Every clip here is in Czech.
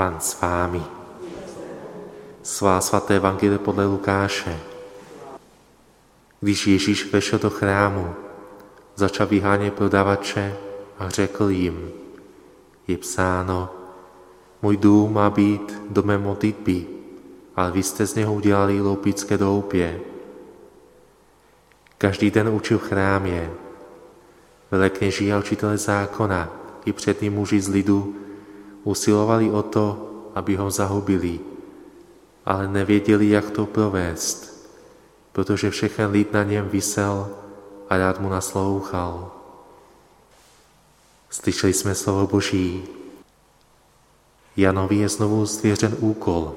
Pán s vámi. Svá svaté evangelie podle Lukáše. Když Ježíš vešel do chrámu, začal vyhánět prodavače a řekl jim, je psáno, můj dům má být domem modlitby, ale vy jste z něho udělali loupické doupě. Každý den učil chrámě. Velekněží a učitele zákona i přední muži z lidu usilovali o to, aby ho zahubili, ale nevěděli, jak to provést, protože všechen lid na něm vysel a rád mu naslouchal. Slyšeli jsme slovo Boží. Janovi je znovu svěřen úkol,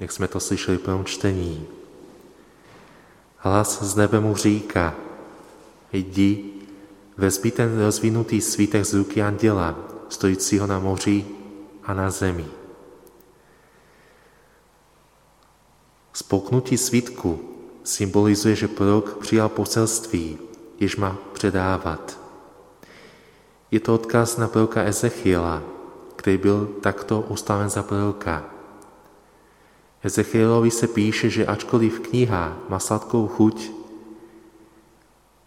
jak jsme to slyšeli v čtení. Hlas z nebe mu říká, jdi, vezmi ten rozvinutý svítek z ruky anděla, stojícího na moři a na zemi. Spolknutí svítku symbolizuje, že prorok přijal poselství, jež má předávat. Je to odkaz na proroka Ezechiela, který byl takto ustaven za proroka. Ezechielovi se píše, že ačkoliv kniha má sladkou chuť,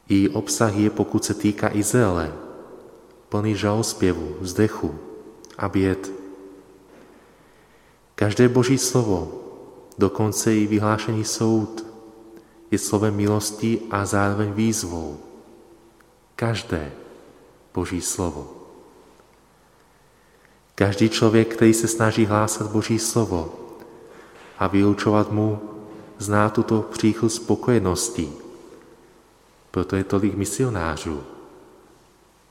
její obsah je, pokud se týká Izraele, plný žalospěvu, vzdechu a běd. Každé boží slovo, dokonce i vyhlášení soud, je slovem milosti a zároveň výzvou. Každé boží slovo. Každý člověk, který se snaží hlásat boží slovo a vyučovat mu, zná tuto příchod spokojenosti. Proto je tolik misionářů.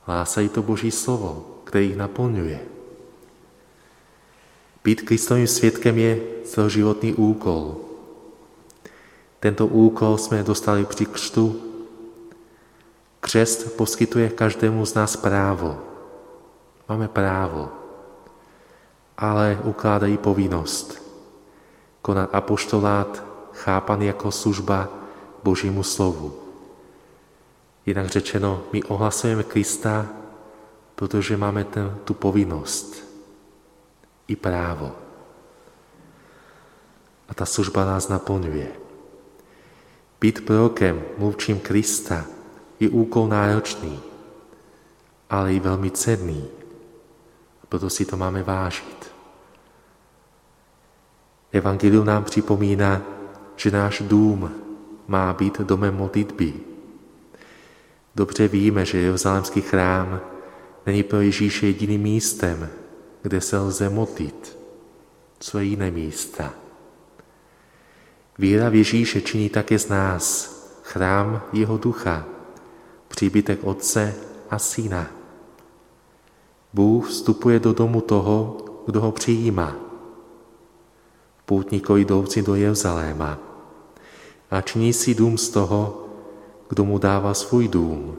Hlásají to boží slovo, které jich naplňuje. Být Kristovým svědkem je celoživotný úkol. Tento úkol jsme dostali při křtu. Křest poskytuje každému z nás právo. Máme právo, ale ukládají povinnost konat apoštolát chápaný jako služba Božímu slovu. Jinak řečeno, my ohlasujeme Krista, protože máme ten, tu povinnost i právo. A ta služba nás naplňuje. Být prorokem, mluvčím Krista, je úkol náročný, ale i velmi cenný. A proto si to máme vážit. Evangelium nám připomíná, že náš dům má být domem modlitby. Dobře víme, že Jeruzalémský chrám není pro Ježíše jediným místem, kde se lze modlit. Co je jiné místa? Víra v Ježíše činí také z nás chrám jeho ducha, příbytek Otce a Syna. Bůh vstupuje do domu toho, kdo ho přijímá. Půtníkovi jdoucí do Jeruzaléma a činí si dům z toho, kdo mu dává svůj dům.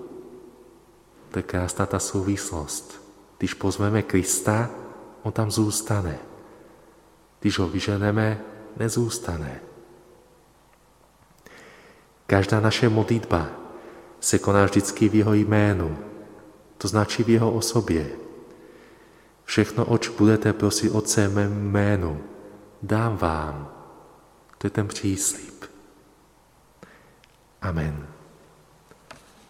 To je krásná ta souvislost. Když pozveme Krista, on tam zůstane. Když ho vyženeme, nezůstane. Každá naše modlitba se koná vždycky v jeho jménu, to značí v jeho osobě. Všechno, oč budete prosit Otce mém jménu, dám vám. To je ten příslip. Amen.